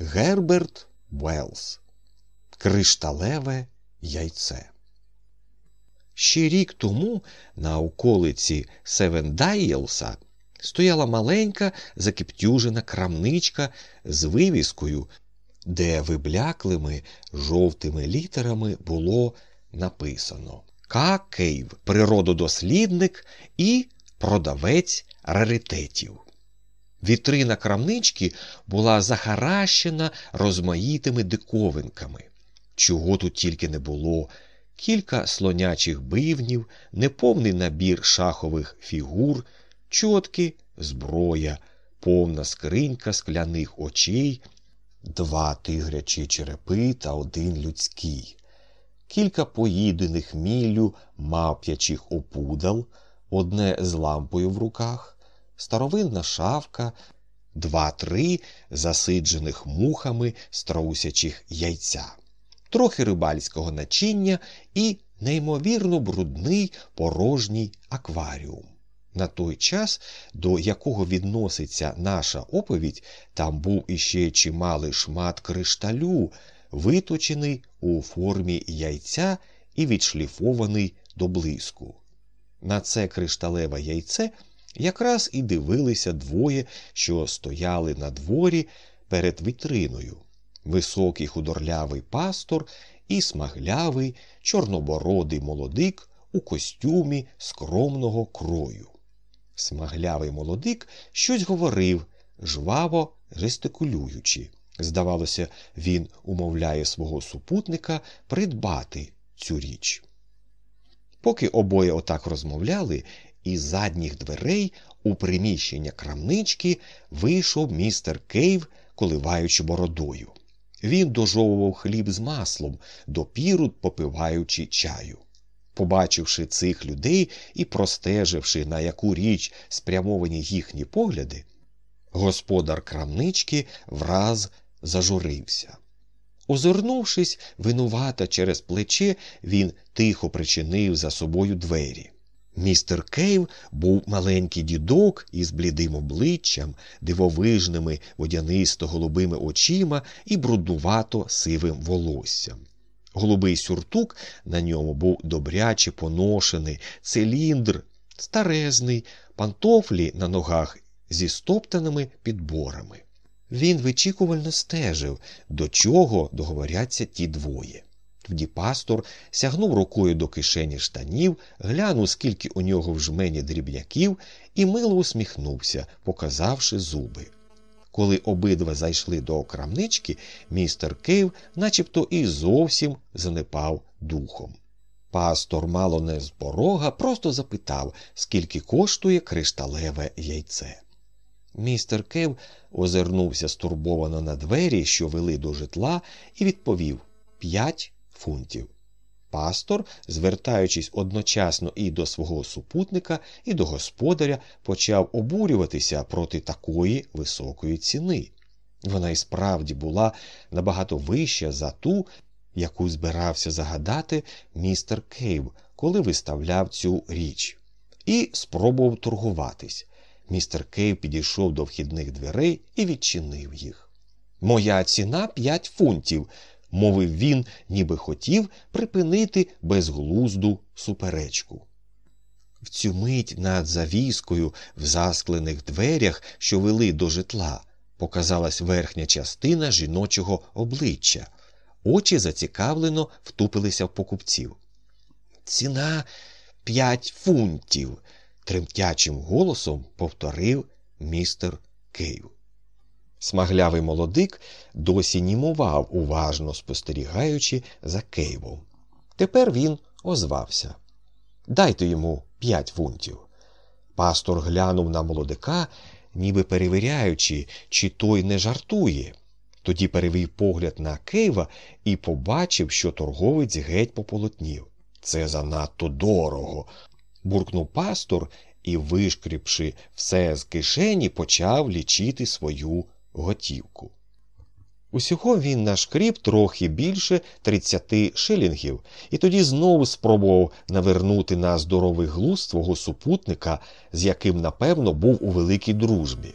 Герберт Велс Кришталеве яйце. Ще рік тому на околиці Севендайлса стояла маленька закиптюжена крамничка з вивіскою, де вибляклими жовтими літерами було написано К. Кейв, природодослідник і продавець раритетів. Вітрина крамнички була захаращена розмаїтими диковинками. Чого тут тільки не було. Кілька слонячих бивнів, неповний набір шахових фігур, чотки, зброя, повна скринька скляних очей, два тигрячі черепи та один людський, кілька поїдених міллю мавп'ячих опудал, одне з лампою в руках, старовинна шавка, два-три засиджених мухами страусячих яйця, трохи рибальського начиння і неймовірно брудний порожній акваріум. На той час, до якого відноситься наша оповідь, там був іще чималий шмат кришталю, виточений у формі яйця і відшліфований до блиску. На це кришталеве яйце якраз і дивилися двоє, що стояли на дворі перед вітриною. Високий худорлявий пастор і смаглявий, чорнобородий молодик у костюмі скромного крою. Смаглявий молодик щось говорив, жваво жестикулюючи. Здавалося, він умовляє свого супутника придбати цю річ. Поки обоє отак розмовляли, із задніх дверей у приміщення крамнички вийшов містер Кейв, коливаючи бородою. Він дожовував хліб з маслом, допіру попиваючи чаю. Побачивши цих людей і простеживши, на яку річ спрямовані їхні погляди, господар крамнички враз зажурився. Озирнувшись винувато через плече, він тихо причинив за собою двері. Містер Кейв був маленький дідок із блідим обличчям, дивовижними водянисто голубими очима і бруднувато сивим волоссям. Голубий сюртук на ньому був добряче поношений, циліндр старезний, пантофлі на ногах зі стоптаними підборами. Він вичікувально стежив, до чого договоряться ті двоє. Тоді пастор сягнув рукою до кишені штанів, глянув, скільки у нього в жмені дріб'яків, і мило усміхнувся, показавши зуби. Коли обидва зайшли до крамнички, містер Кейв начебто і зовсім занепав духом. Пастор мало не з порога просто запитав, скільки коштує кришталеве яйце. Містер Кейв озирнувся стурбовано на двері, що вели до житла, і відповів п'ять фунтів. Пастор, звертаючись одночасно і до свого супутника, і до господаря, почав обурюватися проти такої високої ціни. Вона і справді була набагато вища за ту, яку збирався загадати містер Кейв, коли виставляв цю річ, і спробував торгуватись. Містер Кейв підійшов до вхідних дверей і відчинив їх. Моя ціна п'ять фунтів мовив він, ніби хотів припинити безглузду суперечку. В цю мить над завіскою в засклених дверях, що вели до житла, показалась верхня частина жіночого обличчя. Очі зацікавлено втупилися в покупців. Ціна п'ять фунтів, тремтячим голосом повторив містер Кейв. Смаглявий молодик досі німував, уважно спостерігаючи за Кейвом. Тепер він озвався. Дайте йому п'ять фунтів. Пастор глянув на молодика, ніби перевіряючи, чи той не жартує. Тоді перевів погляд на Кейва і побачив, що торговець геть пополотнів. Це занадто дорого. буркнув пастор і, вишкріпши все з кишені, почав лічити свою готівку. Усього він нашкріп трохи більше 30 шилінгів, і тоді знову спробував навернути на здоровий глузд свого супутника, з яким, напевно, був у великій дружбі.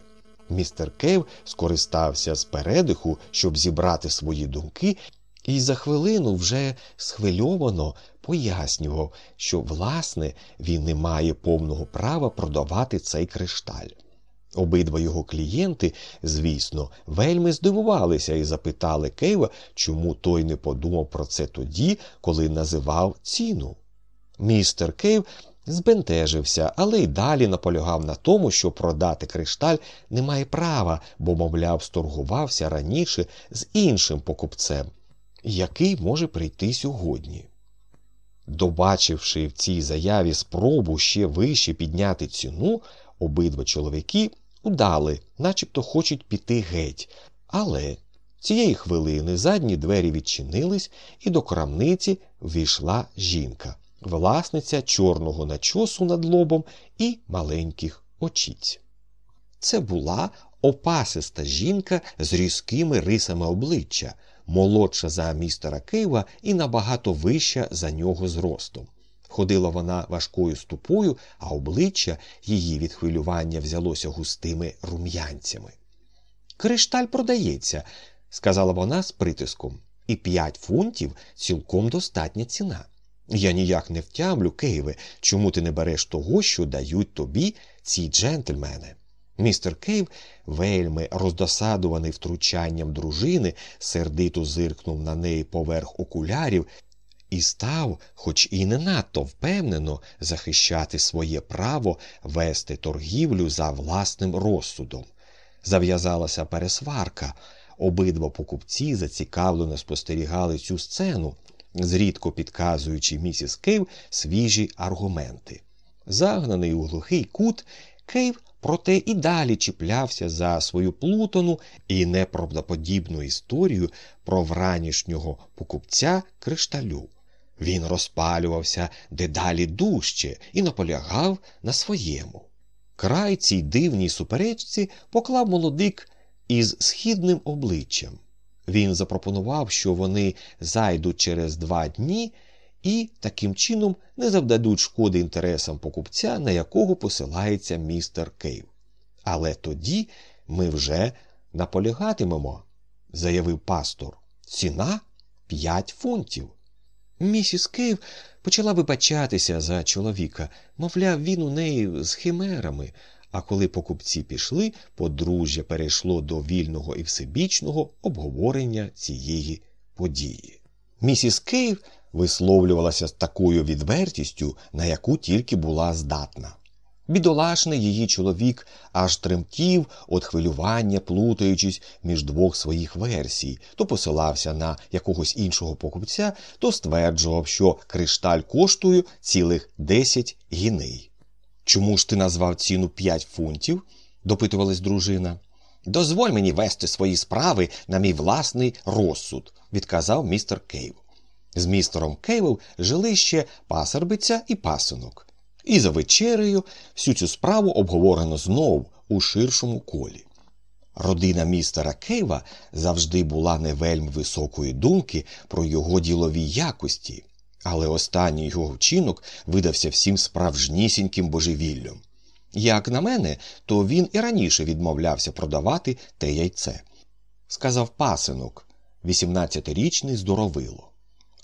Містер Кейв скористався з передиху, щоб зібрати свої думки, і за хвилину вже схвильовано пояснював, що, власне, він не має повного права продавати цей кришталь. Обидва його клієнти, звісно, вельми здивувалися і запитали Кейва, чому той не подумав про це тоді, коли називав ціну. Містер Кейв збентежився, але й далі наполягав на тому, що продати кришталь не має права, бо, мовляв, сторгувався раніше з іншим покупцем, який може прийти сьогодні. Добачивши в цій заяві спробу ще вище підняти ціну, обидва чоловіки удали, начебто хочуть піти геть. Але цієї хвилини задні двері відчинились, і до крамниці ввійшла жінка, власниця чорного начосу над лобом і маленьких очіць. Це була опасиста жінка з різкими рисами обличчя, молодша за містера Кейва і набагато вища за нього зростом. Ходила вона важкою ступою, а обличчя її від хвилювання взялося густими рум'янцями. Кришталь продається, сказала вона з притиском, і п'ять фунтів цілком достатня ціна. Я ніяк не втямлю, Кейве, чому ти не береш того, що дають тобі ці джентльмени. Містер Кейв, вельми роздосадуваний втручанням дружини, сердито зиркнув на неї поверх окулярів і став, хоч і не надто впевнено, захищати своє право вести торгівлю за власним розсудом. Зав'язалася пересварка. Обидва покупці зацікавлено спостерігали цю сцену, зрідко підказуючи місіс Кейв свіжі аргументи. Загнаний у глухий кут, Кейв проте і далі чіплявся за свою плутану і неправдоподібну історію про вранішнього покупця кришталю. Він розпалювався дедалі дужче і наполягав на своєму. Край цій дивній суперечці поклав молодик із східним обличчям. Він запропонував, що вони зайдуть через два дні і таким чином не завдадуть шкоди інтересам покупця, на якого посилається містер Кейв. Але тоді ми вже наполягатимемо, заявив пастор. Ціна п'ять фунтів. Місіс Кейв почала вибачатися за чоловіка, мовляв, він у неї з химерами. А коли покупці пішли, подружжя перейшло до вільного і всебічного обговорення цієї події. Місіс Кейв висловлювалася з такою відвертістю, на яку тільки була здатна. Бідолашний її чоловік аж тремтів від хвилювання, плутаючись між двох своїх версій, то посилався на якогось іншого покупця, то стверджував, що кришталь коштує цілих десять гіней. Чому ж ти назвав ціну п'ять фунтів? допитувалась дружина. Дозволь мені вести свої справи на мій власний розсуд, відказав містер Кейв. З містером Кейвом жили ще пасербиця і пасинок. І за вечерею всю цю справу обговорено знов у ширшому колі. Родина містера Кейва завжди була не вельми високої думки про його ділові якості, але останній його вчинок видався всім справжнісіньким божевіллям. Як на мене, то він і раніше відмовлявся продавати те яйце. Сказав пасинок, 18-річний здоровило.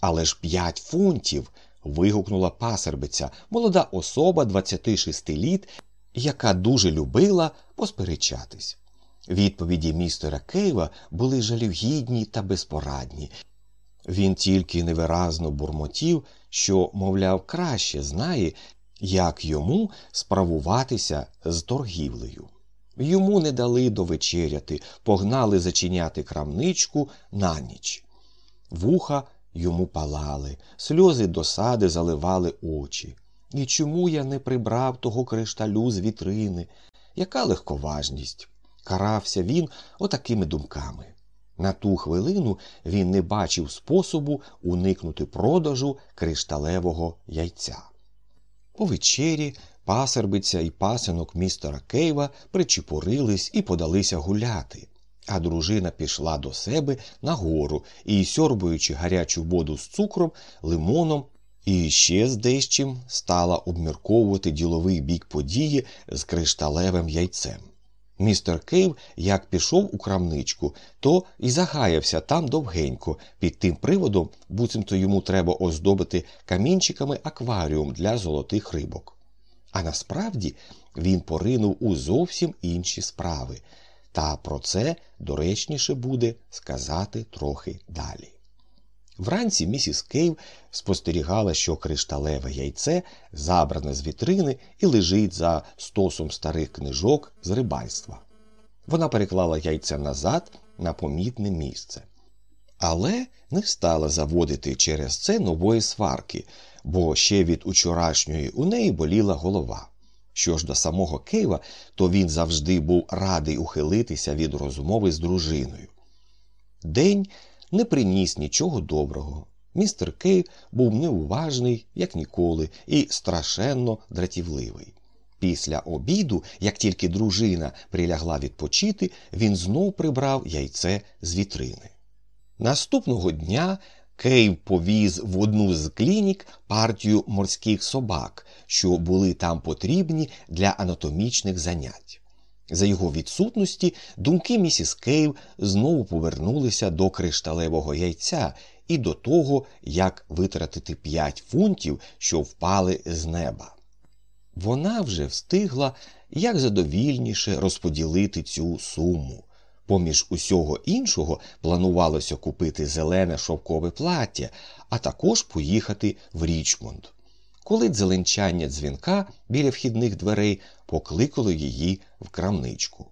Але ж п'ять фунтів вигукнула пасербиця, молода особа 26 літ, яка дуже любила посперечатись. Відповіді містера Кейва були жалюгідні та безпорадні. Він тільки невиразно бурмотів, що, мовляв, краще знає, як йому справуватися з торгівлею. Йому не дали довечеряти, погнали зачиняти крамничку на ніч. Вуха йому палали, сльози досади заливали очі. І чому я не прибрав того кришталю з вітрини? Яка легковажність? Карався він отакими думками. На ту хвилину він не бачив способу уникнути продажу кришталевого яйця. У вечері пасербиця і пасинок містера Кейва причепурились і подалися гуляти а дружина пішла до себе нагору і, сьорбуючи гарячу воду з цукром, лимоном і ще з дещим, стала обмірковувати діловий бік події з кришталевим яйцем. Містер Кейв як пішов у крамничку, то і загаявся там довгенько, під тим приводом, буцімто йому треба оздобити камінчиками акваріум для золотих рибок. А насправді він поринув у зовсім інші справи, та про це доречніше буде сказати трохи далі. Вранці місіс Кейв спостерігала, що кришталеве яйце забране з вітрини і лежить за стосом старих книжок з рибальства. Вона переклала яйце назад на помітне місце. Але не стала заводити через це нової сварки, бо ще від учорашньої у неї боліла голова. Що ж до самого Кейва, то він завжди був радий ухилитися від розмови з дружиною. День не приніс нічого доброго. Містер Кейв був неуважний, як ніколи, і страшенно дратівливий. Після обіду, як тільки дружина прилягла відпочити, він знов прибрав яйце з вітрини. Наступного дня Кейв повіз в одну з клінік партію морських собак, що були там потрібні для анатомічних занять. За його відсутності думки місіс Кейв знову повернулися до кришталевого яйця і до того, як витратити п'ять фунтів, що впали з неба. Вона вже встигла як задовільніше розподілити цю суму. Поміж усього іншого планувалося купити зелене шовкове плаття, а також поїхати в Річмонд коли дзеленчання дзвінка біля вхідних дверей покликало її в крамничку.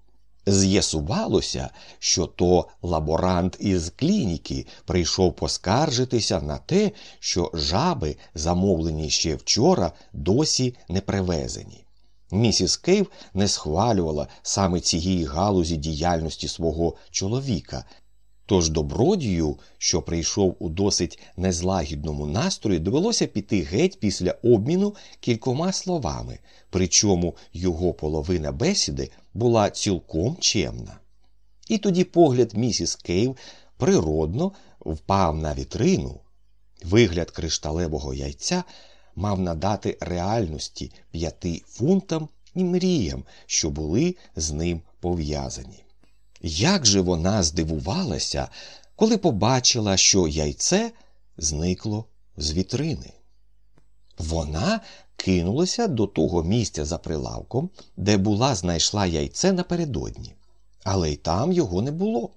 З'ясувалося, що то лаборант із клініки прийшов поскаржитися на те, що жаби, замовлені ще вчора, досі не привезені. Місіс Кейв не схвалювала саме цієї галузі діяльності свого чоловіка, Тож добродію, що прийшов у досить незлагідному настрої, довелося піти геть після обміну кількома словами, причому його половина бесіди була цілком чемна. І тоді погляд місіс Кейв природно впав на вітрину. Вигляд кришталевого яйця мав надати реальності п'яти фунтам і мріям, що були з ним пов'язані. Як же вона здивувалася, коли побачила, що яйце зникло з вітрини. Вона кинулася до того місця за прилавком, де була знайшла яйце напередодні, але й там його не було.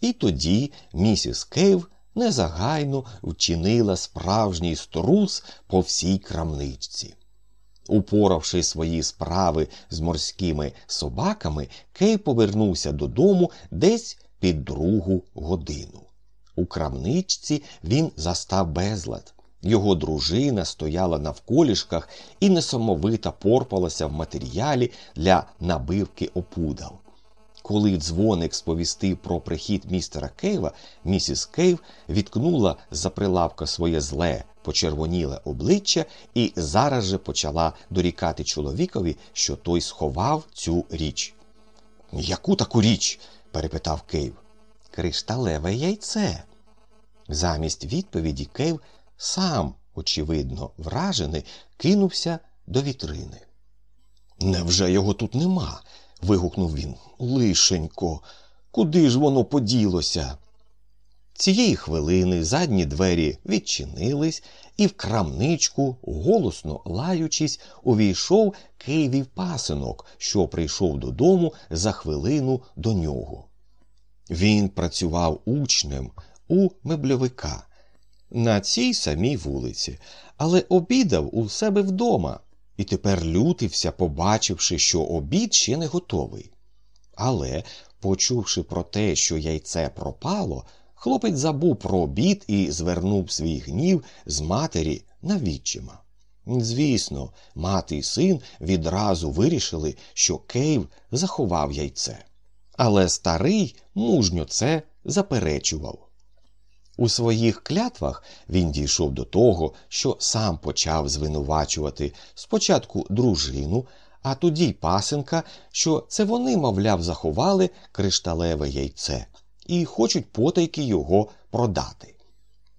І тоді місіс Кейв негайно вчинила справжній трус по всій крамничці. Упоравши свої справи з морськими собаками, Кейв повернувся додому десь під другу годину. У крамничці він застав безлад. Його дружина стояла навколішках і несамовито порпалася в матеріалі для набивки опудал. Коли дзвоник сповістив про прихід містера Кейва, місіс Кейв виткнула з-за прилавка своє зле, почервоніле обличчя і зараз же почала дорікати чоловікові, що той сховав цю річ. Яку таку річ? перепитав Кейв. Кришталеве яйце. Замість відповіді Кейв сам, очевидно, вражений, кинувся до вітрини. Невже його тут нема? вигукнув він. Лишенько, куди ж воно поділося? Цієї хвилини задні двері відчинились, і в крамничку, голосно лаючись, увійшов Києвів пасинок, що прийшов додому за хвилину до нього. Він працював учнем у мебльовика на цій самій вулиці, але обідав у себе вдома і тепер лютився, побачивши, що обід ще не готовий. Але, почувши про те, що яйце пропало, хлопець забув про обід і звернув свій гнів з матері на відчима. Звісно, мати і син відразу вирішили, що Кейв заховав яйце. Але старий мужньо це заперечував. У своїх клятвах він дійшов до того, що сам почав звинувачувати спочатку дружину, а тоді й пасинка, що це вони, мовляв, заховали кришталеве яйце і хочуть потайки його продати.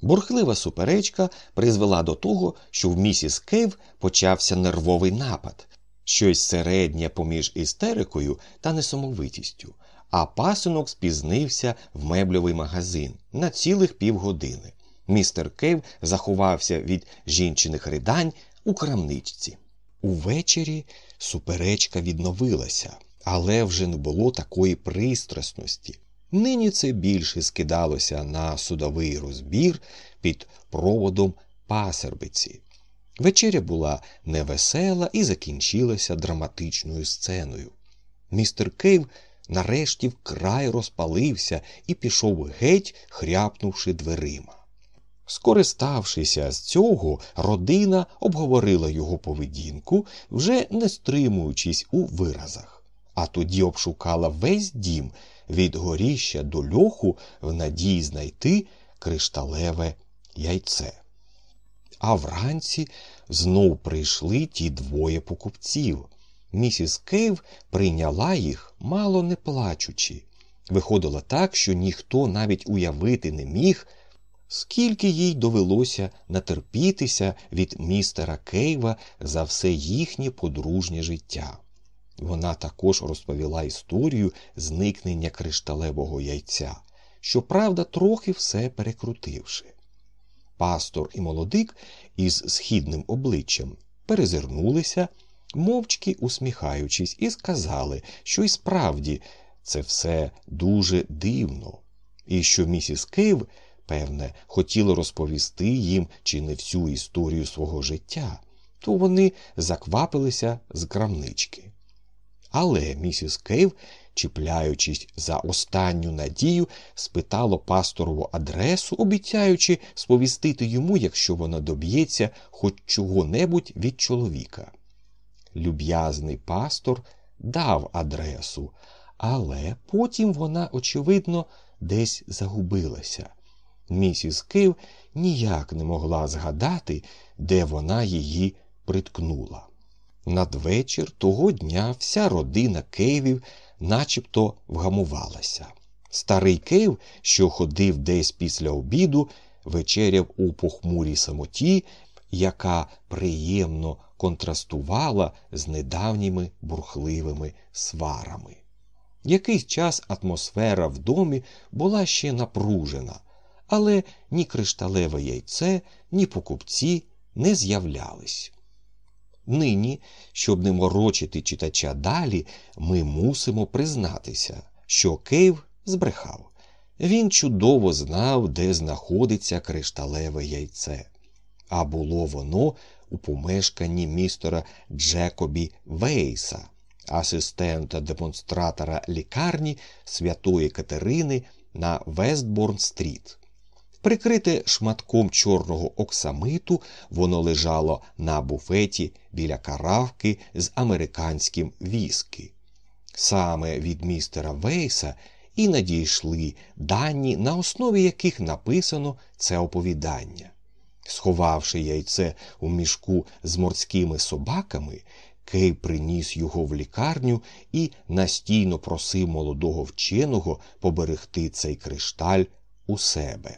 Бурхлива суперечка призвела до того, що в місіс Кейв почався нервовий напад. щось середнє поміж істерикою та несамовитістю, а пасинок спізнився в мебльовий магазин на цілих півгодини. Містер Кейв заховався від жінчиних ридань у крамничці. Увечері суперечка відновилася, але вже не було такої пристрасності. Нині це більше скидалося на судовий розбір під проводом пасербиці. Вечеря була невесела і закінчилася драматичною сценою. Містер Кейв нарешті вкрай розпалився і пішов геть, хряпнувши дверима. Скориставшися з цього, родина обговорила його поведінку, вже не стримуючись у виразах, а тоді обшукала весь дім від горіща до льоху в надії знайти кришталеве яйце. А вранці знов прийшли ті двоє покупців. Місіс Кейв прийняла їх, мало не плачучи. Виходило так, що ніхто навіть уявити не міг, скільки їй довелося натерпітися від містера Кейва за все їхнє подружнє життя. Вона також розповіла історію зникнення кришталевого яйця, щоправда, трохи все перекрутивши. Пастор і молодик із східним обличчям перезирнулися, мовчки усміхаючись, і сказали, що й справді це все дуже дивно, і що місіс Кейв, певне, хотіла розповісти їм чи не всю історію свого життя, то вони заквапилися з крамнички. Але місіс Кейв, чіпляючись за останню надію, спитала пасторову адресу, обіцяючи сповістити йому, якщо вона доб'ється хоч чого-небудь від чоловіка. Люб'язний пастор дав адресу, але потім вона, очевидно, десь загубилася. Місіс Кейв ніяк не могла згадати, де вона її приткнула. Надвечір того дня вся родина Кейвів начебто вгамувалася. Старий Кейв, що ходив десь після обіду, вечеряв у похмурій самоті, яка приємно контрастувала з недавніми бурхливими сварами. Якийсь час атмосфера в домі була ще напружена, але ні кришталеве яйце, ні покупці не з'являлись. Нині, щоб не морочити читача далі, ми мусимо признатися, що Кейв збрехав. Він чудово знав, де знаходиться кришталеве яйце, а було воно у помешканні містера Джекобі Вейса, асистента демонстратора лікарні Святої Катерини на Вестборн-стріт. Прикрите шматком чорного оксамиту, воно лежало на буфеті біля каравки з американським віскі. Саме від містера Вейса і надійшли дані, на основі яких написано це оповідання. Сховавши яйце у мішку з морськими собаками, Кей приніс його в лікарню і настійно просив молодого вченого поберегти цей кришталь у себе.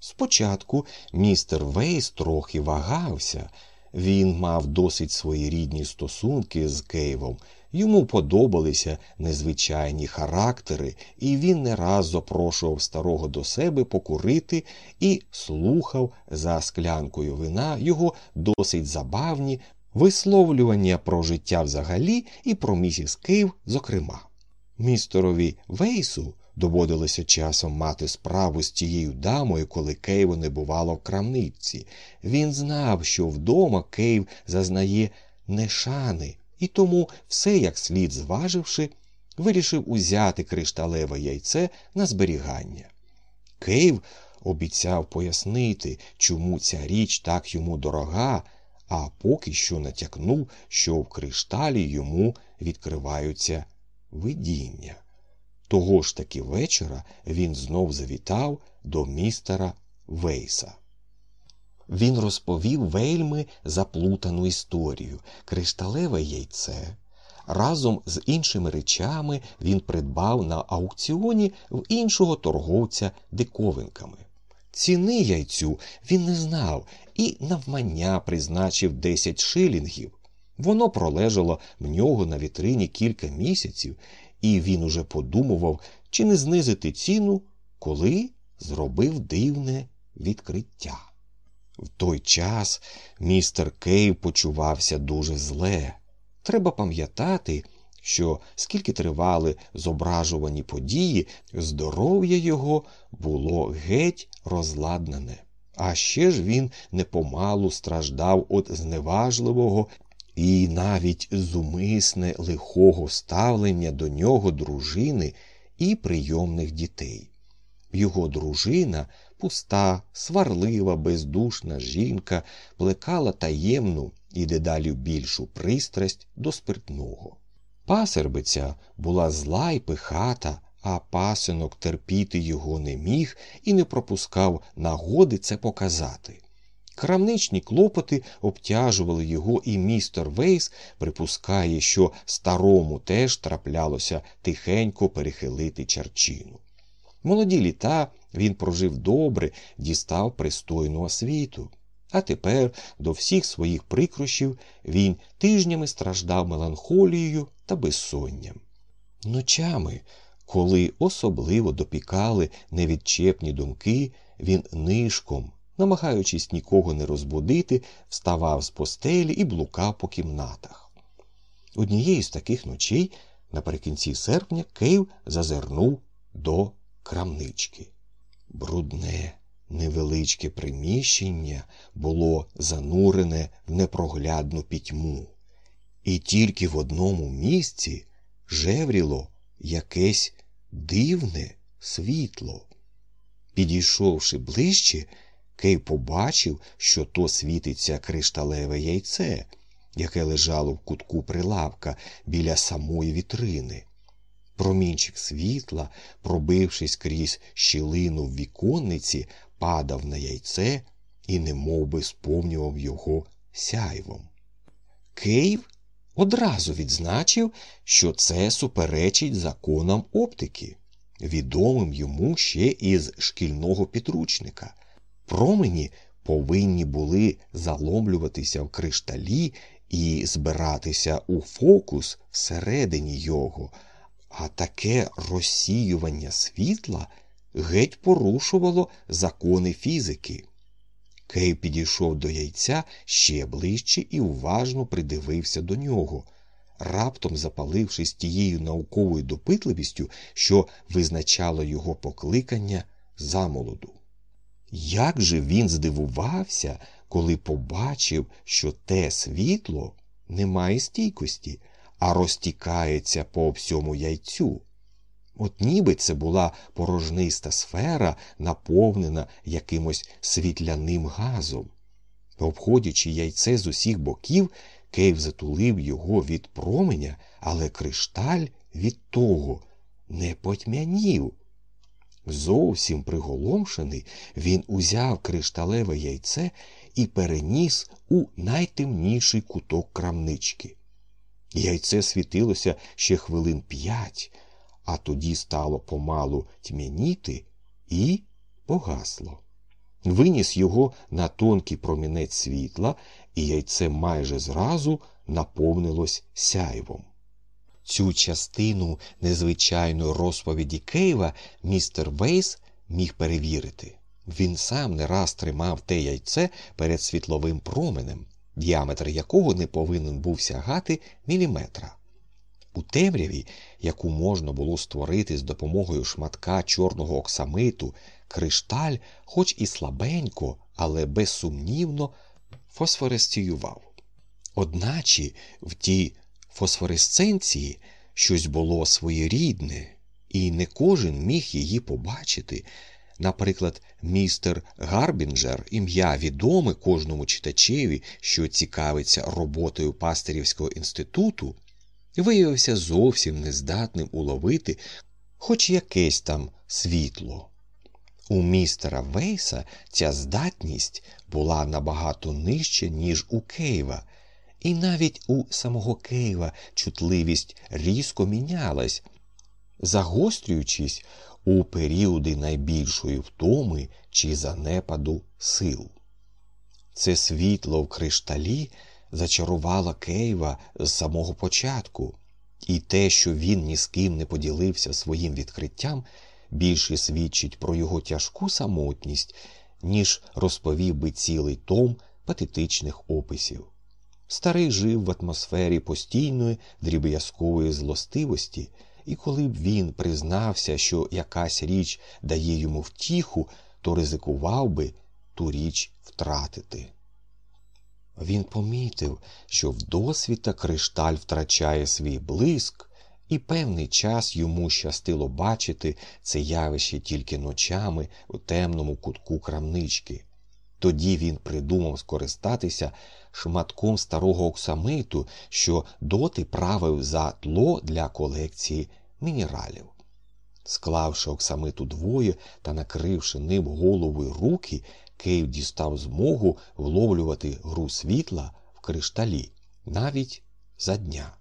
Спочатку містер Вейс трохи вагався, він мав досить своєрідні стосунки з Кейвом, йому подобалися незвичайні характери, і він не раз запрошував старого до себе покурити і слухав за склянкою вина його досить забавні висловлювання про життя взагалі і про місіс Кейв, зокрема. Містерові Вейсу доводилося часом мати справу з тією дамою, коли Кейву не бувало в крамниці. Він знав, що вдома Кейв зазнає нешани, і тому, все як слід зваживши, вирішив узяти кришталеве яйце на зберігання. Кейв обіцяв пояснити, чому ця річ так йому дорога, а поки що натякнув, що в кришталі йому відкриваються видіння. Того ж таки вечора він знов завітав до містера Вейса. Він розповів вельми заплутану історію, кришталеве яйце. Разом з іншими речами він придбав на аукціоні в іншого торговця диковинками. Ціни яйцю він не знав і навмання призначив 10 шилінгів. Воно пролежало в нього на вітрині кілька місяців, і він уже подумував, чи не знизити ціну, коли зробив дивне відкриття. В той час містер Кейв почувався дуже зле. Треба пам'ятати, що скільки тривали зображувані події, здоров'я його було геть розладнане. А ще ж він непомалу страждав від зневажливого і навіть зумисне лихого ставлення до нього дружини і прийомних дітей. Його дружина, пуста, сварлива, бездушна жінка, плекала таємну і дедалі більшу пристрасть до спиртного. Пасербиця була зла й пихата, а пасинок терпіти його не міг і не пропускав нагоди це показати. Крамничні клопоти обтяжували його, і містер Вейс припускає, що старому теж траплялося тихенько перехилити чарчину. Молоді літа він прожив добре, дістав пристойну освіту. А тепер до всіх своїх прикрощів він тижнями страждав меланхолією та безсонням. Ночами, коли особливо допікали невідчепні думки, він нишком, намагаючись нікого не розбудити, вставав з постелі і блукав по кімнатах. Однієї з таких ночей, наприкінці серпня, Кейв зазирнув до крамнички. Брудне, невеличке приміщення було занурене в непроглядну пітьму, і тільки в одному місці жевріло якесь дивне світло. Підійшовши ближче, Кей побачив, що то світиться кришталеве яйце, яке лежало в кутку прилавка біля самої вітрини. Промінчик світла, пробившись крізь щілину в віконниці, падав на яйце і немов би сповнював його сяйвом. Кейв одразу відзначив, що це суперечить законам оптики, відомим йому ще із шкільного підручника. Промені повинні були заломлюватися в кришталі і збиратися у фокус всередині його, а таке розсіювання світла геть порушувало закони фізики. Кей підійшов до яйця ще ближче і уважно придивився до нього, раптом запалившись тією науковою допитливістю, що визначало його покликання замолоду. Як же він здивувався, коли побачив, що те світло не має стійкості, а розтікається по всьому яйцю. От ніби це була порожниста сфера, наповнена якимось світляним газом. Обходячи яйце з усіх боків, Кейв затулив його від променя, але кришталь від того не потьмянів. Зовсім приголомшений, він узяв кришталеве яйце і переніс у найтемніший куток крамнички. Яйце світилося ще хвилин п'ять, а тоді стало помалу тьмяніти і погасло. Виніс його на тонкий промінець світла, і яйце майже зразу наповнилось сяйвом. Цю частину незвичайної розповіді Кейва містер Вейс міг перевірити. Він сам не раз тримав те яйце перед світловим променем, діаметр якого не повинен був сягати міліметра. У темряві, яку можна було створити з допомогою шматка чорного оксамиту, кришталь, хоч і слабенько, але безсумнівно, фосфоресціював. Одначе в тій фосфоресценції щось було своєрідне, і не кожен міг її побачити. Наприклад, містер Гарбінджер, ім'я відоме кожному читачеві, що цікавиться роботою пастирівського інституту, виявився зовсім нездатним уловити хоч якесь там світло. У містера Вейса ця здатність була набагато нижче, ніж у Кейва, і навіть у самого Кейва чутливість різко мінялась, загострюючись у періоди найбільшої втоми чи занепаду сил. Це світло в кришталі зачарувало Кейва з самого початку, і те, що він ні з ким не поділився своїм відкриттям, більше свідчить про його тяжку самотність, ніж розповів би цілий том патетичних описів. Старий жив в атмосфері постійної дріб'язкової злостивості, і коли б він признався, що якась річ дає йому втіху, то ризикував би ту річ втратити. Він помітив, що вдосвіта кришталь втрачає свій блиск, і певний час йому щастило бачити це явище тільки ночами у темному кутку крамнички. Тоді він придумав скористатися шматком старого оксамиту, що доти правив за тло для колекції мінералів. Склавши оксамит удвоє та накривши ним голову й руки, Кейв дістав змогу вловлювати гру світла в кришталі навіть за дня.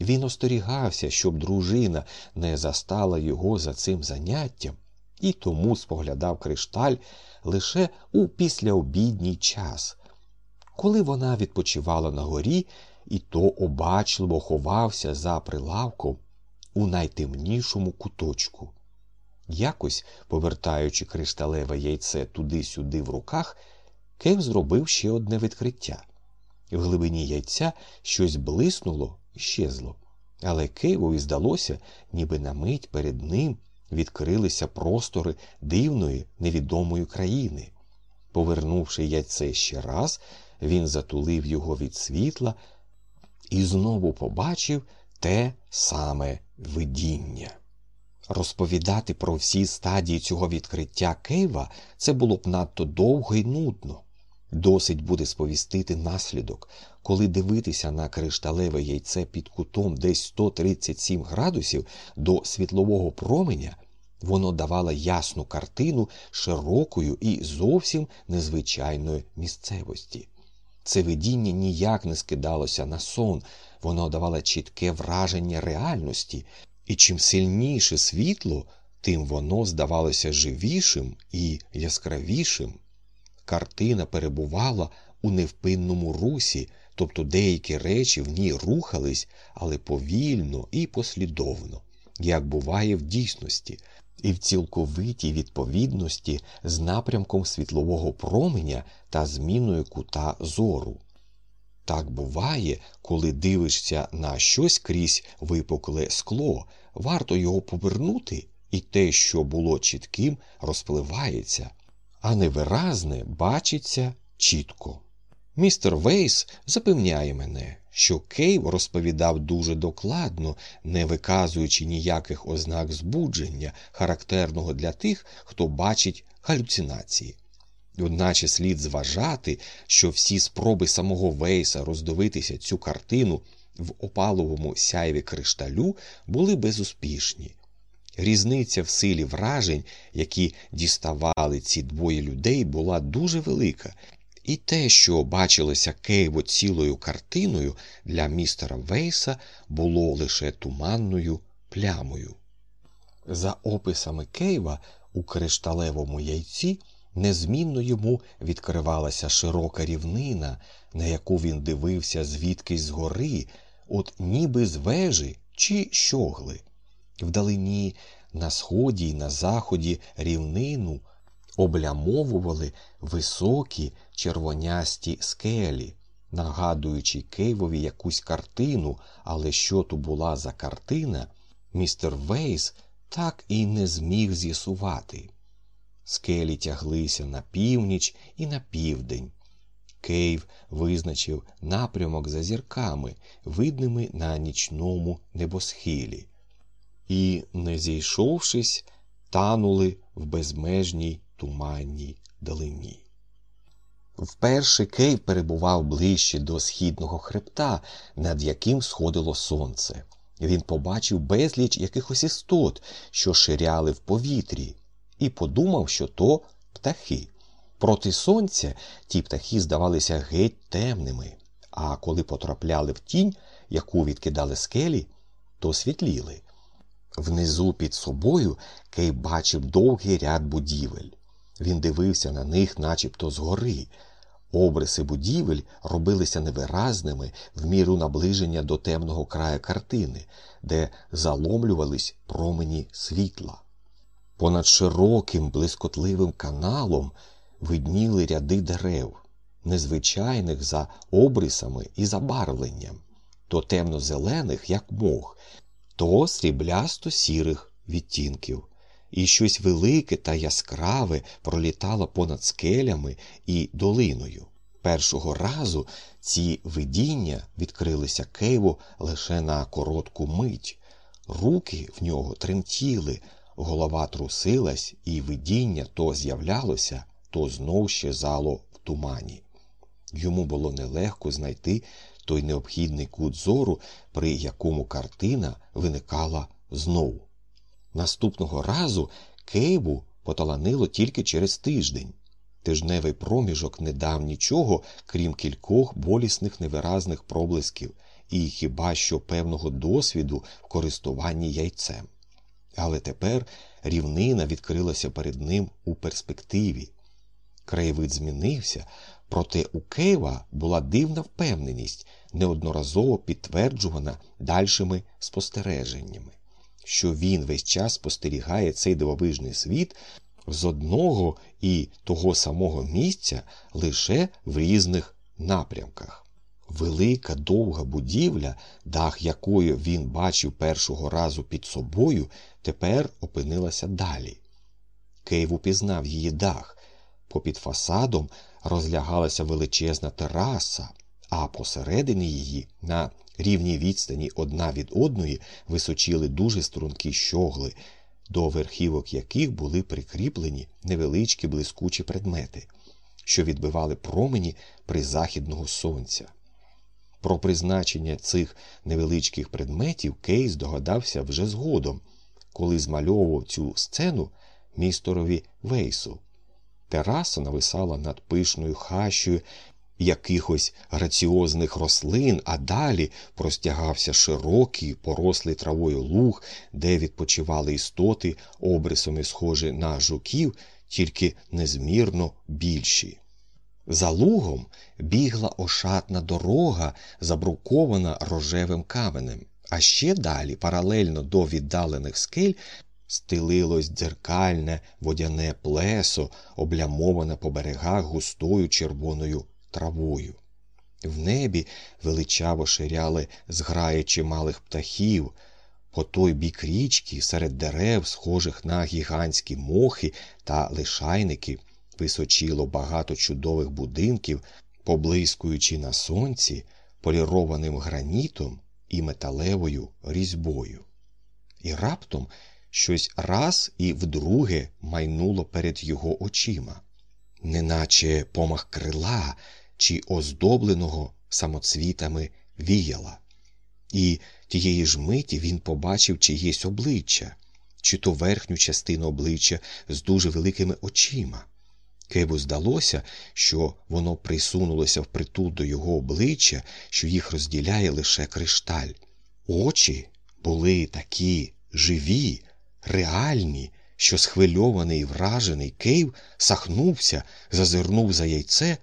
Він остерігався, щоб дружина не застала його за цим заняттям, і тому споглядав кришталь лише у післяобідній час, коли вона відпочивала на горі, і то обачливо ховався за прилавком у найтемнішому куточку. Якось, повертаючи кришталеве яйце туди-сюди в руках, Кев зробив ще одне відкриття. В глибині яйця щось блиснуло і щезло, але Кейвові здалося, ніби на мить перед ним відкрилися простори дивної невідомої країни. Повернувши яйце ще раз, він затулив його від світла і знову побачив те саме видіння. Розповідати про всі стадії цього відкриття Кейва це було б надто довго і нудно. Досить буде сповістити наслідок, коли дивитися на кришталеве яйце під кутом десь 137 градусів до світлового променя, воно давало ясну картину широкою і зовсім незвичайної місцевості. Це видіння ніяк не скидалося на сон, воно давало чітке враження реальності, і чим сильніше світло, тим воно здавалося живішим і яскравішим. Картина перебувала у невпинному русі, тобто деякі речі в ній рухались, але повільно і послідовно, як буває в дійсності, і в цілковитій відповідності з напрямком світлового променя та зміною кута зору. Так буває, коли дивишся на щось крізь випукле скло, варто його повернути, і те, що було чітким, розпливається, а невиразне бачиться чітко. Містер Вейс запевняє мене, що Кейв розповідав дуже докладно, не виказуючи ніяких ознак збудження, характерного для тих, хто бачить галюцинації. Одначе слід зважати, що всі спроби самого Вейса роздивитися цю картину в опаловому сяйві кришталю були безуспішні. Різниця в силі вражень, які діставали ці двоє людей, була дуже велика, і те, що бачилося Кейво цілою картиною, для містера Вейса було лише туманною плямою. За описами Кейва у кришталевому яйці незмінно йому відкривалася широка рівнина, на яку він дивився звідкись згори, от ніби з вежі чи щогли. Вдалині, на сході й на заході рівнину облямовували високі червонясті скелі, нагадуючи Кейвові якусь картину, але що то була за картина, містер Вейс так і не зміг з'ясувати. Скелі тяглися на північ і на південь. Кейв визначив напрямок за зірками, видними на нічному небосхилі, і, не зійшовшись, танули в безмежній туманній далині. Вперше Кейв перебував ближче до східного хребта, над яким сходило сонце. Він побачив безліч якихось істот, що ширяли в повітрі, і подумав, що то птахи. Проти сонця ті птахи здавалися геть темними, а коли потрапляли в тінь, яку відкидали скелі, то світліли. Внизу під собою Кей бачив довгий ряд будівель. Він дивився на них, начебто згори. Обриси будівель робилися невиразними в міру наближення до темного краю картини, де заломлювались промені світла. Понад широким блискотливим каналом видніли ряди дерев, незвичайних за обрисами і забарвленням, то темно-зелених, як мох, то сріблясто сірих відтінків і щось велике та яскраве пролітало понад скелями і долиною. Першого разу ці видіння відкрилися Кейву лише на коротку мить. Руки в нього тремтіли, голова трусилась, і видіння то з'являлося, то знов щезало в тумані. Йому було нелегко знайти той необхідний кут зору, при якому картина виникала знову. Наступного разу Кейбу поталанило тільки через тиждень. Тижневий проміжок не дав нічого, крім кількох болісних невиразних проблисків і хіба що певного досвіду в користуванні яйцем. Але тепер рівнина відкрилася перед ним у перспективі. Краєвид змінився, проте у Кейва була дивна впевненість, неодноразово підтверджувана дальшими спостереженнями що він весь час спостерігає цей дивовижний світ з одного і того самого місця лише в різних напрямках. Велика довга будівля, дах якої він бачив першого разу під собою, тепер опинилася далі. Кейв упізнав її дах. Попід фасадом розлягалася величезна тераса, а посередині її на рівній відстані одна від одної височили дуже стрункі щогли, до верхівок яких були прикріплені невеличкі блискучі предмети, що відбивали промені при західного сонця. Про призначення цих невеличких предметів Кейс догадався вже згодом, коли змальовував цю сцену місторові Вейсу. Тераса нависала над пишною хащою якихось граціозних рослин, а далі простягався широкий, порослий травою луг, де відпочивали істоти, обрисами схожі на жуків, тільки незмірно більші. За лугом бігла ошатна дорога, забрукована рожевим каменем, а ще далі, паралельно до віддалених скель, стелилось дзеркальне водяне плесо, облямоване по берегах густою червоною травою. В небі величаво ширяли зграї чималих птахів, по той бік річки, серед дерев, схожих на гігантські мохи та лишайники, височило багато чудових будинків, поблискуючи на сонці, полірованим гранітом і металевою різьбою. І раптом щось раз і вдруге майнуло перед його очима, неначе помах крила чи оздобленого самоцвітами віяла. І тієї ж миті він побачив чиєсь обличчя, чи то верхню частину обличчя з дуже великими очима. Кебу здалося, що воно присунулося впритул до його обличчя, що їх розділяє лише кришталь. Очі були такі живі, реальні, що схвильований і вражений Кейв сахнувся, зазирнув за яйце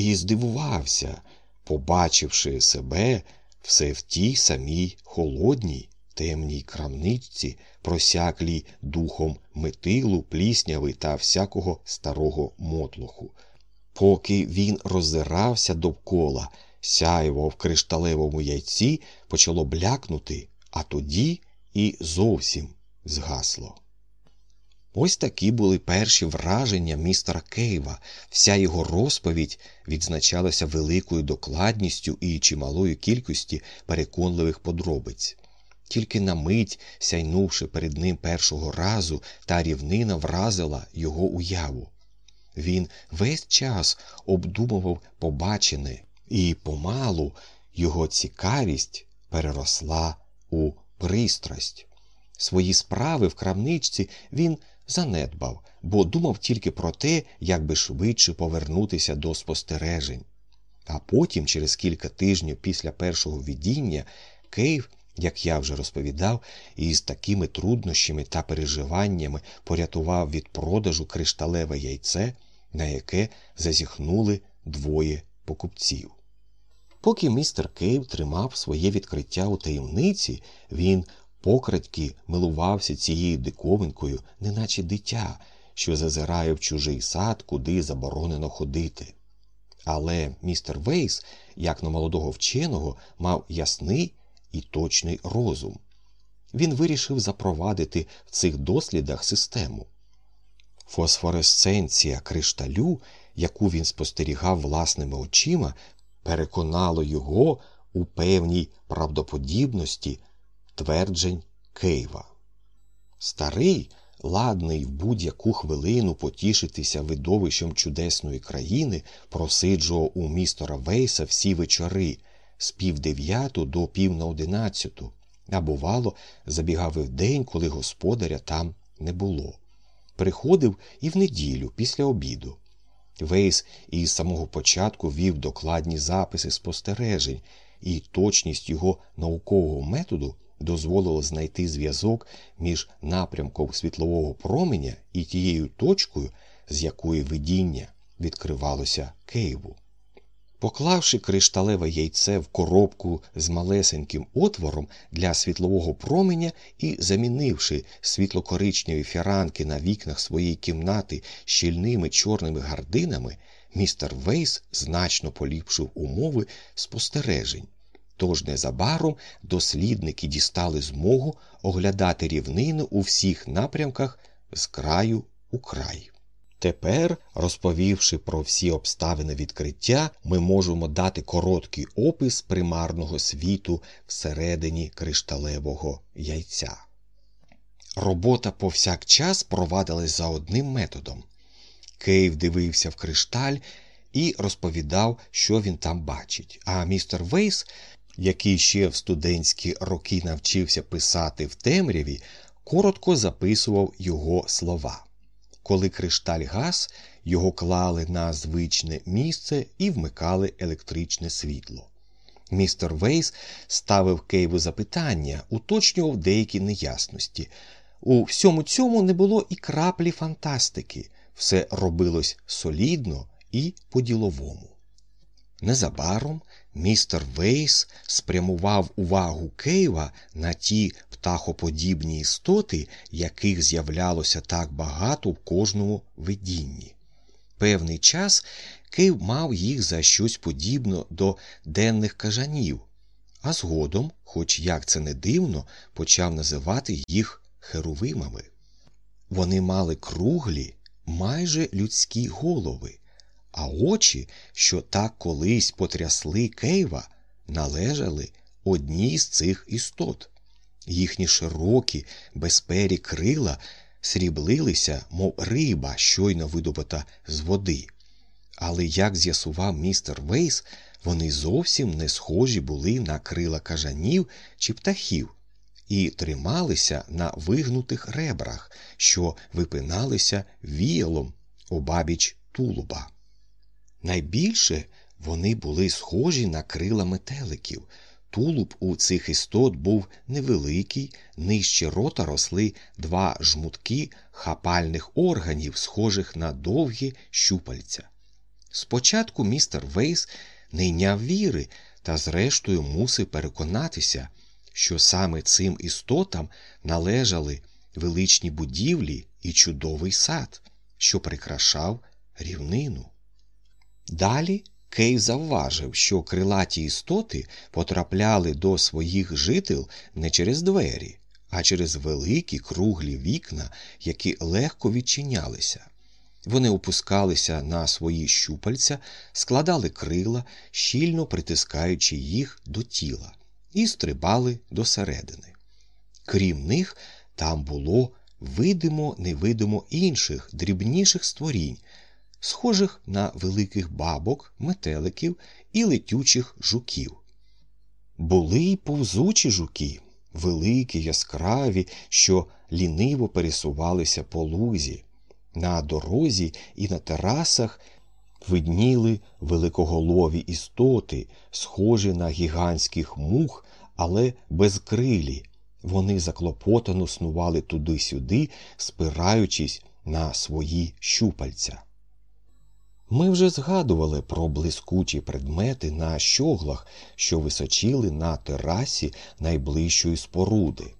і здивувався, побачивши себе все в тій самій холодній, темній крамничці, просяклій духом метилу, плісняви та всякого старого мотлуху. Поки він роззирався довкола, сяйво в кришталевому яйці почало блякнути, а тоді і зовсім згасло. Ось такі були перші враження містера Кейва. Вся його розповідь відзначалася великою докладністю і чималою кількості переконливих подробиць. Тільки на мить, сяйнувши перед ним першого разу, та рівнина вразила його уяву. Він весь час обдумував побачене, і помалу його цікавість переросла у пристрасть. Свої справи в крамничці він занедбав, бо думав тільки про те, як би швидше повернутися до спостережень. А потім, через кілька тижнів після першого видіння, Кейв, як я вже розповідав, із такими труднощами та переживаннями порятував від продажу кришталеве яйце, на яке зазіхнули двоє покупців. Поки містер Кейв тримав своє відкриття у таємниці, він покрадьки милувався цією диковинкою, неначе дитя, що зазирає в чужий сад, куди заборонено ходити. Але містер Вейс, як на молодого вченого, мав ясний і точний розум. Він вирішив запровадити в цих дослідах систему. Фосфоресценція кришталю, яку він спостерігав власними очима, переконало його у певній правдоподібності тверджень Кейва. Старий, ладний в будь-яку хвилину потішитися видовищем чудесної країни, просиджував у містера Вейса всі вечори з пів дев'яту до пів на одинадцяту, а бувало, забігав і в день, коли господаря там не було. Приходив і в неділю після обіду. Вейс із самого початку вів докладні записи спостережень, і точність його наукового методу дозволила знайти зв'язок між напрямком світлового променя і тією точкою, з якої видіння відкривалося Кейву. Поклавши кришталеве яйце в коробку з малесеньким отвором для світлового променя і замінивши світлокоричневі фіранки на вікнах своєї кімнати щільними чорними гардинами, містер Вейс значно поліпшив умови спостережень. Тож незабаром дослідники дістали змогу оглядати рівнину у всіх напрямках з краю у край. Тепер, розповівши про всі обставини відкриття, ми можемо дати короткий опис примарного світу всередині кришталевого яйця. Робота повсякчас провадилась за одним методом. Кейв дивився в кришталь і розповідав, що він там бачить. А містер Вейс, який ще в студентські роки навчився писати в темряві, коротко записував його слова. Коли кришталь гас, його клали на звичне місце і вмикали електричне світло. Містер Вейс ставив Кейву запитання, уточнював деякі неясності. У всьому цьому не було і краплі фантастики, все робилось солідно і по-діловому. Незабаром містер Вейс спрямував увагу Кейва на ті птахоподібні істоти, яких з'являлося так багато в кожному видінні. Певний час Кейв мав їх за щось подібно до денних кажанів, а згодом, хоч як це не дивно, почав називати їх херувимами. Вони мали круглі, майже людські голови, а очі, що так колись потрясли Кейва, належали одній з цих істот. Їхні широкі, безпері крила сріблилися, мов риба, щойно видобута з води. Але, як з'ясував містер Вейс, вони зовсім не схожі були на крила кажанів чи птахів і трималися на вигнутих ребрах, що випиналися віялом обабіч тулуба. Найбільше вони були схожі на крила метеликів. Тулуб у цих істот був невеликий, нижче рота росли два жмутки хапальних органів, схожих на довгі щупальця. Спочатку містер Вейс не йняв віри та, зрештою, мусив переконатися, що саме цим істотам належали величні будівлі і чудовий сад, що прикрашав рівнину. Далі Кей завважив, що крилаті істоти потрапляли до своїх жител не через двері, а через великі круглі вікна, які легко відчинялися. Вони опускалися на свої щупальця, складали крила, щільно притискаючи їх до тіла, і стрибали до середини. Крім них, там було видимо невидимо інших дрібніших створінь, схожих на великих бабок, метеликів і летючих жуків. Були й повзучі жуки, великі, яскраві, що ліниво пересувалися по лузі. На дорозі і на терасах видніли великоголові істоти, схожі на гігантських мух, але безкрилі. Вони заклопотано снували туди-сюди, спираючись на свої щупальця. Ми вже згадували про блискучі предмети на щоглах, що височили на терасі найближчої споруди.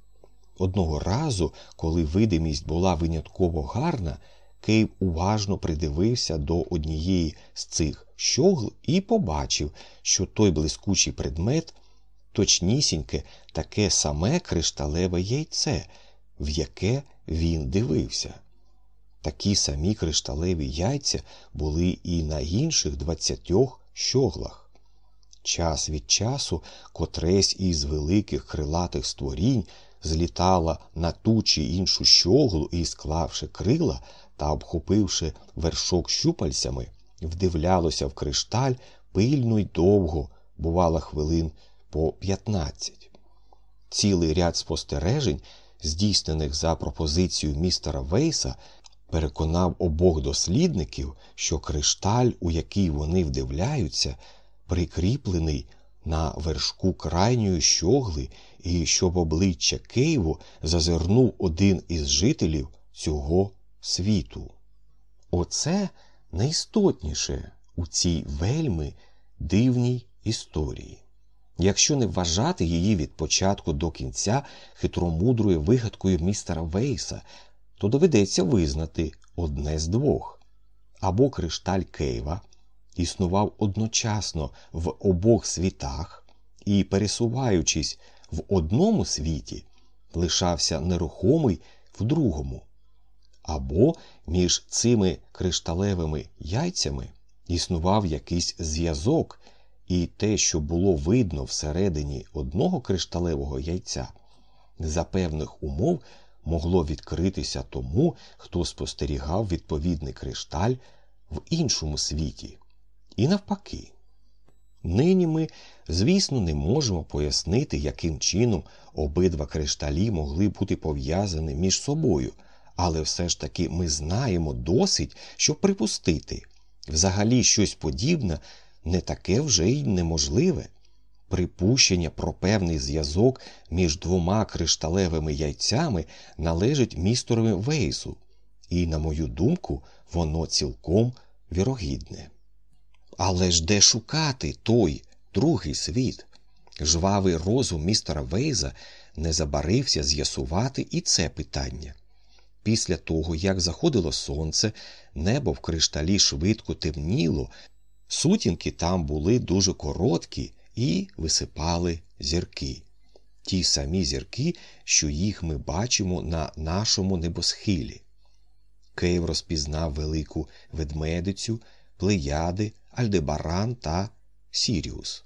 Одного разу, коли видимість була винятково гарна, Кейв уважно придивився до однієї з цих щогл і побачив, що той блискучий предмет точнісіньке таке саме кришталеве яйце, в яке він дивився. Такі самі кришталеві яйця були і на інших двадцятьох щоглах. Час від часу котресь із великих крилатих створінь злітала на ту чи іншу щоглу і, склавши крила та обхопивши вершок щупальцями, вдивлялося в кришталь пильно й довго, бувало, хвилин по 15. Цілий ряд спостережень, здійснених за пропозицією містера Вейса, переконав обох дослідників, що кришталь, у який вони вдивляються, прикріплений на вершку крайньої щогли, і щоб обличчя Києву зазирнув один із жителів цього світу. Оце найістотніше у цій вельми дивній історії. Якщо не вважати її від початку до кінця хитромудрою вигадкою містера Вейса, то доведеться визнати одне з двох. Або кришталь Кейва існував одночасно в обох світах і, пересуваючись в одному світі, лишався нерухомий в другому. Або між цими кришталевими яйцями існував якийсь зв'язок, і те, що було видно всередині одного кришталевого яйця, за певних умов могло відкритися тому, хто спостерігав відповідний кришталь в іншому світі. І навпаки. Нині ми, звісно, не можемо пояснити, яким чином обидва кришталі могли бути пов'язані між собою, але все ж таки ми знаємо досить, щоб припустити взагалі щось подібне не таке вже й неможливе. Припущення про певний зв'язок між двома кришталевими яйцями належить містерові Вейсу, і, на мою думку, воно цілком вірогідне. Але ж де шукати той другий світ? Жвавий розум містера Вейза не забарився з'ясувати і це питання. Після того, як заходило сонце, небо в кришталі швидко темніло, сутінки там були дуже короткі і висипали зірки. Ті самі зірки, що їх ми бачимо на нашому небосхилі. Кейв розпізнав велику ведмедицю, плеяди, Альдебаран та Сіріус.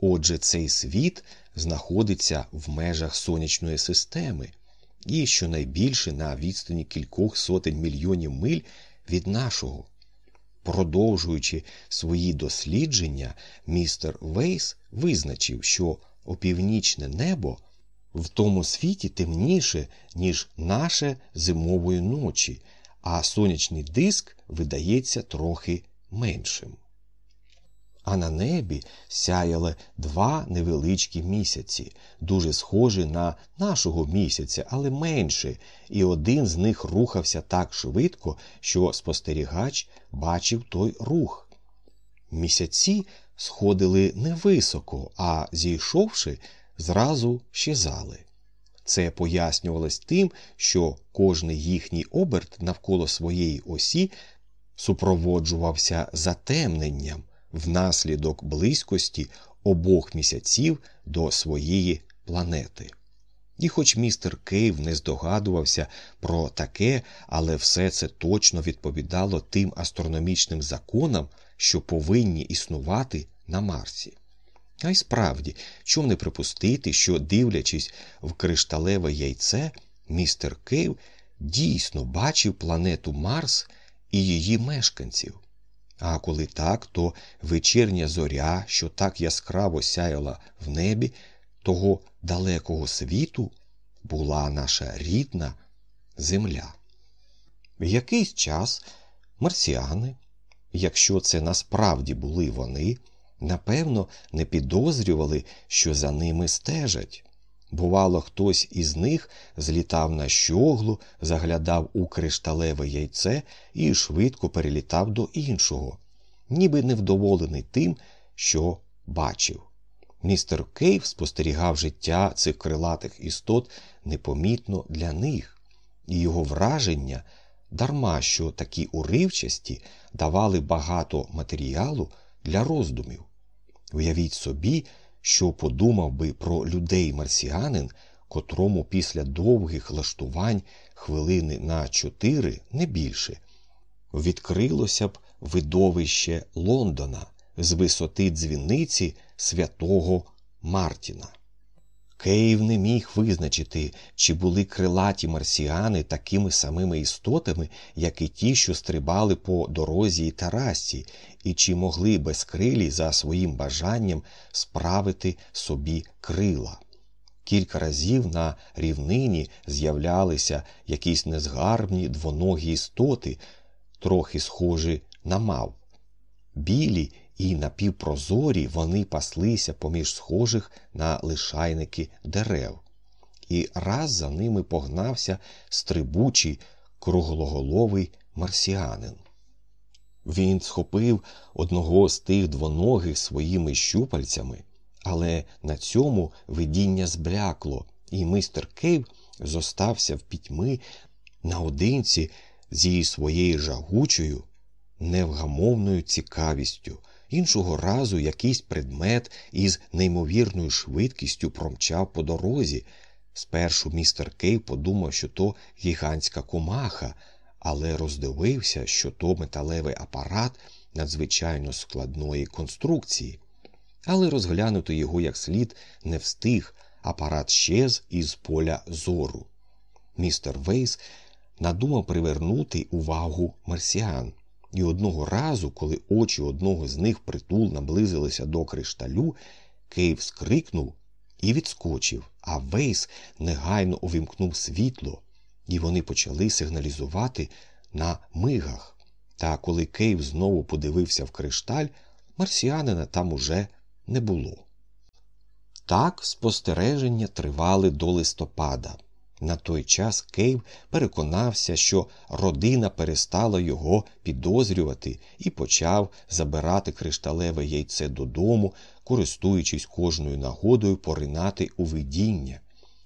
Отже, цей світ знаходиться в межах сонячної системи і щонайбільше на відстані кількох сотень мільйонів миль від нашого. Продовжуючи свої дослідження, містер Вейс визначив, що опівнічне небо в тому світі темніше, ніж наше зимової ночі, а сонячний диск видається трохи меншим. А на небі сяяли два невеличкі місяці, дуже схожі на нашого місяця, але менше, і один з них рухався так швидко, що спостерігач бачив той рух. Місяці сходили невисоко, а зійшовши, зразу щезали. Це пояснювалось тим, що кожний їхній оберт навколо своєї осі супроводжувався затемненням внаслідок близькості обох місяців до своєї планети. І хоч містер Кейв не здогадувався про таке, але все це точно відповідало тим астрономічним законам, що повинні існувати на Марсі. А й справді, чом не припустити, що, дивлячись в кришталеве яйце, містер Кейв дійсно бачив планету Марс і її мешканців. А коли так, то вечірня зоря, що так яскраво сяяла в небі того далекого світу, була наша рідна земля. В якийсь час марсіани, якщо це насправді були вони, напевно, не підозрювали, що за ними стежать. Бувало, хтось із них злітав на щоглу, заглядав у кришталеве яйце і швидко перелітав до іншого, ніби невдоволений тим, що бачив. Містер Кейв спостерігав життя цих крилатих істот непомітно для них, і його враження дарма що такі уривчасті давали багато матеріалу для роздумів. Уявіть собі, що подумав би про людей марсіанин, котрому після довгих лаштувань хвилини на чотири, не більше, відкрилося б видовище Лондона з висоти дзвіниці святого Мартіна. Київ не міг визначити, чи були крилаті марсіани такими самими істотами, як і ті, що стрибали по дорозі і тарасі, і чи могли безкрилі за своїм бажанням справити собі крила. Кілька разів на рівнині з'являлися якісь незгарбні двоногі істоти, трохи схожі на мав. Білі і напівпрозорі вони паслися поміж схожих на лишайники дерев, і раз за ними погнався стрибучий круглоголовий марсіанин. Він схопив одного з тих двоногих своїми щупальцями, але на цьому видіння зблякло, і містер Кейв зостався в пітьми наодинці зі своєю жагучою, невгамовною цікавістю. Іншого разу якийсь предмет із неймовірною швидкістю промчав по дорозі. Спершу містер Кей подумав, що то гігантська комаха, але роздивився, що то металевий апарат надзвичайно складної конструкції. Але розглянути його як слід не встиг, апарат щез із поля зору. Містер Вейс надумав привернути увагу марсіан. І одного разу, коли очі одного з них притул наблизилися до кришталю, Кейв скрикнув і відскочив, а Вейс негайно увімкнув світло, і вони почали сигналізувати на мигах. Та коли Кейв знову подивився в кришталь, марсіанина там уже не було. Так спостереження тривали до листопада. На той час Кейв переконався, що родина перестала його підозрювати і почав забирати кришталеве яйце додому, користуючись кожною нагодою поринати у видіння,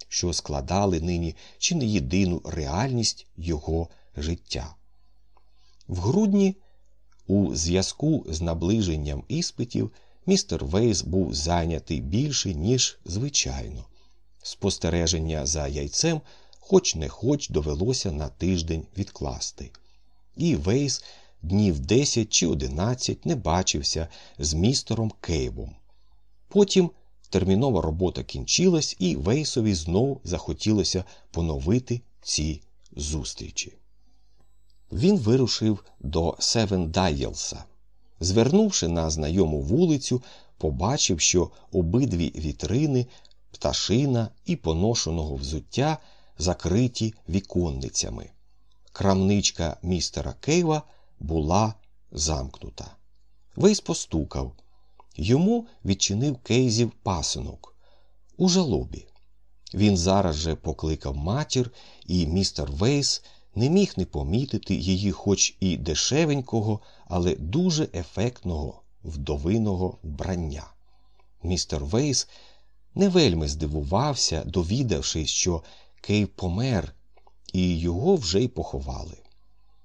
що складали нині чи не єдину реальність його життя. В грудні, у зв'язку з наближенням іспитів, містер Вейс був зайнятий більше, ніж звичайно спостереження за яйцем, хоч не хоч довелося на тиждень відкласти. І Вейс днів 10 чи 11 не бачився з містером Кейвом. Потім термінова робота кінчилась, і Вейсові знову захотілося поновити ці зустрічі. Він вирушив до Севен Дайєлса. Звернувши на знайому вулицю, побачив, що обидві вітрини пташина і поношеного взуття закриті віконницями. Крамничка містера Кейва була замкнута. Вейс постукав. Йому відчинив Кейвів пасинок у жалобі. Він зараз же покликав матір, і містер Вейс не міг не помітити її, хоч і дешевенького, але дуже ефектного вдовиного вбрання. Містер Вейс не вельми здивувався, довідавшись, що Кейв помер, і його вже й поховали.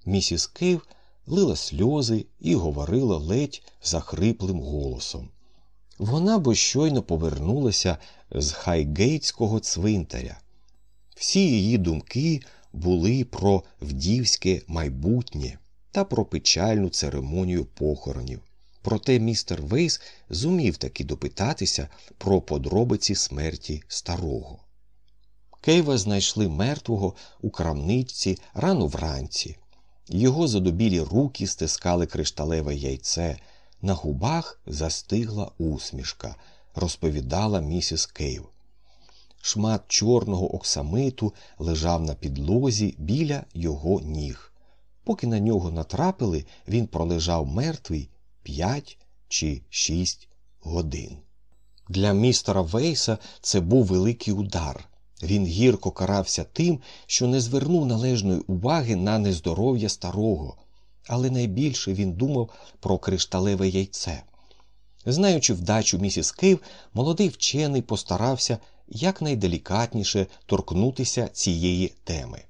Місіс Кейв лила сльози і говорила ледь захриплим голосом. Вона бо щойно повернулася з хайгейтського цвинтаря. Всі її думки були про вдівське майбутнє та про печальну церемонію похоронів. Проте містер Вейс зумів таки допитатися про подробиці смерті старого. Кейва знайшли мертвого у крамничці рано вранці. Його задубілі руки стискали кришталеве яйце, на губах застигла усмішка, розповідала місіс Кейв. Шмат чорного оксамиту лежав на підлозі біля його ніг. Поки на нього натрапили, він пролежав мертвий п'ять чи шість годин. Для містера Вейса це був великий удар. Він гірко карався тим, що не звернув належної уваги на нездоров'я старого. але найбільше він думав про кришталеве яйце. Знаючи вдачу місіс Кейв, молодий вчений постарався якнайделікатніше торкнутися цієї теми.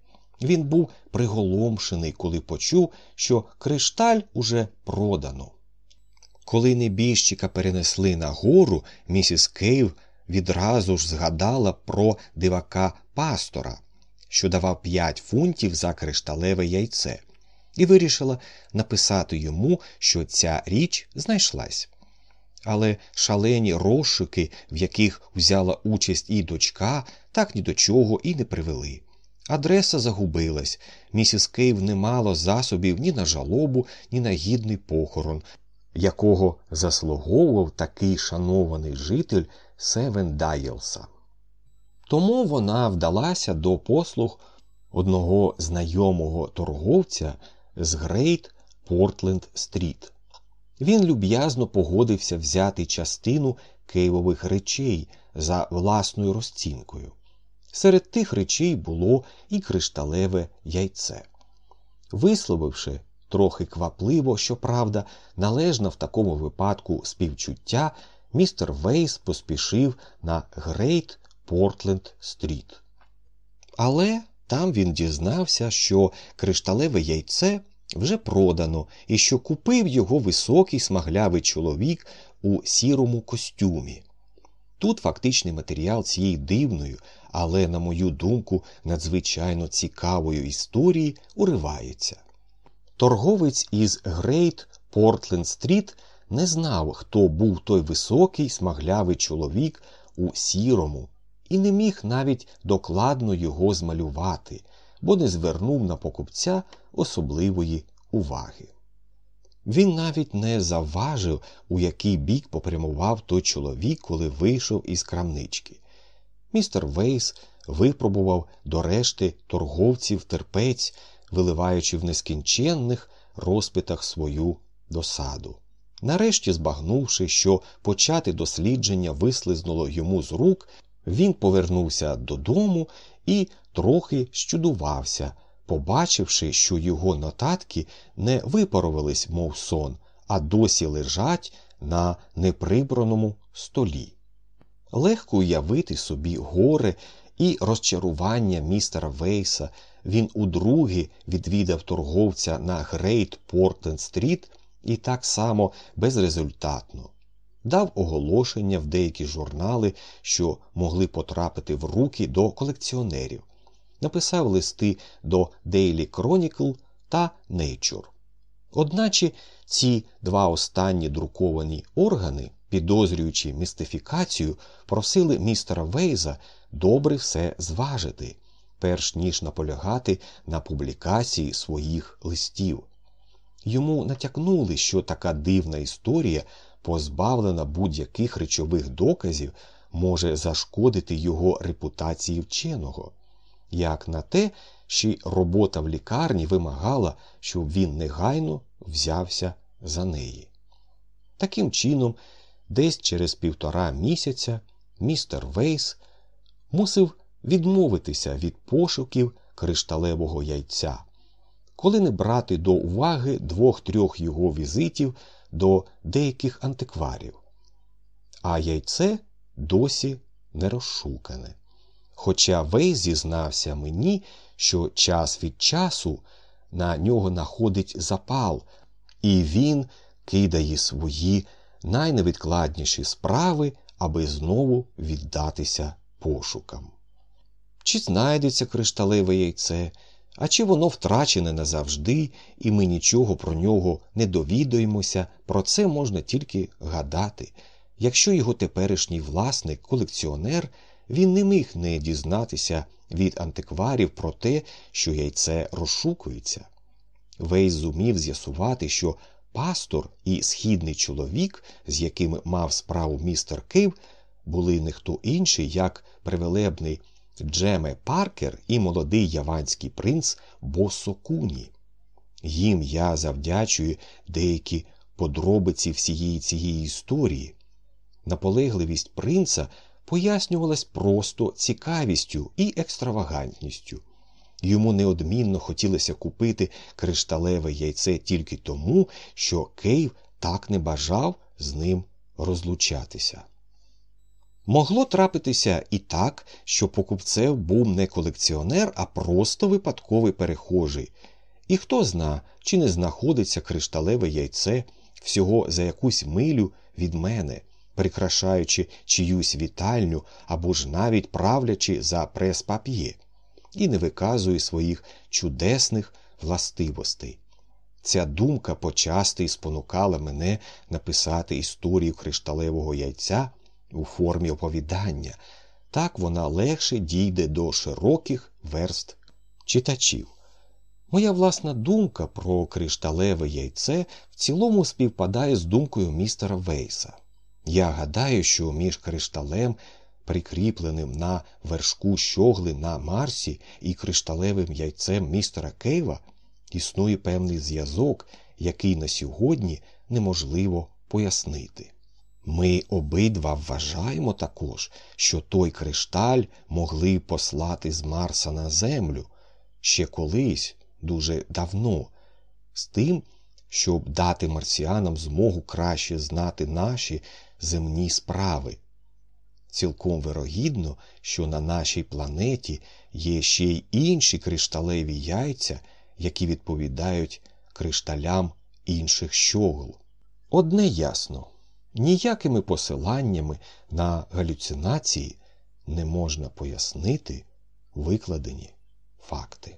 Він був приголомшений, коли почув, що кришталь уже продано. Коли небіжчика перенесли нагору, місіс Кейв відразу ж згадала про дивака пастора, що давав 5 фунтів за кришталеве яйце, і вирішила написати йому, що ця річ знайшлась. Але шалені розшуки, в яких взяла участь і дочка, так ні до чого і не привели. Адреса загубилась. Місіс Кейв не мала засобів ні на жалобу, ні на гідний похорон, якого заслуговував такий шанований житель Севен Дайлса. Тому вона вдалася до послуг одного знайомого торговця з Грейт Портленд Стріт. Він люб'язно погодився взяти частину кейвових речей за власною розцінкою. Серед тих речей було і кришталеве яйце. Висловивши трохи квапливо, щоправда, належно в такому випадку співчуття, містер Вейс поспішив на Грейт Портленд Стріт. Але там він дізнався, що кришталеве яйце вже продано і що купив його високий смаглявий чоловік у сірому костюмі. Тут фактичний матеріал цієї дивної, але, на мою думку, надзвичайно цікавої історії уривається. Торговець із Грейт Портленд Стріт не знав, хто був той високий смаглявий чоловік у сірому, і не міг навіть докладно його змалювати, бо не звернув на покупця особливої уваги. Він навіть не завважив, у який бік попрямував той чоловік, коли вийшов із крамнички. Містер Вейс випробував до решти торговців терпець, виливаючи в нескінченних розпитах свою досаду. Нарешті, збагнувши, що почати дослідження вислизнуло йому з рук, він повернувся додому і трохи щудувався, побачивши, що його нотатки не випарувались, мов сон, а досі лежать на неприбраному столі. Легко уявити собі горе і розчарування містера Вейса. Він удруге відвідав торговця на Грейт Портленд Стріт і так само безрезультатно. Дав оголошення в деякі журнали, що могли потрапити в руки до колекціонерів, написав листи до Daily Chronicle та Nature. Одначе ці два останні друковані органи, підозрюючи містифікацію, просили містера Вейза добре все зважити, перш ніж наполягати на публікації своїх листів. Йому натякнули, що така дивна історія, позбавлена будь-яких речових доказів, може зашкодити його репутації вченого. Як на те, ще робота в лікарні вимагала, щоб він негайно взявся за неї. Таким чином, десь через півтора місяця містер Вейс мусив відмовитися від пошуків кришталевого яйця, коли не брати до уваги двох-трьох його візитів до деяких антикварів. А яйце досі не розшукане. Хоча Вейс зізнався мені, що час від часу на нього находить запал, і він кидає свої найневідкладніші справи, аби знову віддатися пошукам. Чи знайдеться кришталеве яйце, а чи воно втрачене назавжди, і ми нічого про нього не довідаємося, про це можна тільки гадати. Якщо його теперішній власник, колекціонер, він не міг не дізнатися від антикварів про те, що яйце розшукується. Вейс зумів з'ясувати, що пастор і східний чоловік, з яким мав справу містер Кив, були не хто інший, як привелебний Джеме Паркер і молодий яванський принц Босокуні. Їм я завдячую деякі подробиці всієї цієї історії. Наполегливість принца пояснювалась просто цікавістю і екстравагантністю. Йому неодмінно хотілося купити кришталеве яйце тільки тому, що Кейв так не бажав з ним розлучатися. Могло трапитися і так, що покупцем був не колекціонер, а просто випадковий перехожий. І хто зна, чи не знаходиться кришталеве яйце всього за якусь милю від мене, прикрашаючи чиюсь вітальню або ж навіть правлячи за прес-пап'є, і не виказує своїх чудесних властивостей. Ця думка почасти спонукала мене написати історію кришталевого яйця у формі оповідання, так вона легше дійде до широких верст читачів. Моя власна думка про кришталеве яйце в цілому співпадає з думкою містера Вейса. Я гадаю, що між кришталем, прикріпленим на вершку щогли на Марсі, і кришталевим яйцем містера Кейва існує певний зв'язок, який на сьогодні неможливо пояснити. Ми обидва вважаємо також, що той кришталь могли послати з Марса на Землю ще колись дуже давно, з тим, щоб дати марсіанам змогу краще знати наші земні справи. Цілком вирогідно, що на нашій планеті є ще й інші кришталеві яйця, які відповідають кришталям інших щогл. Одне ясно ніякими посиланнями на галюцинації не можна пояснити викладені факти.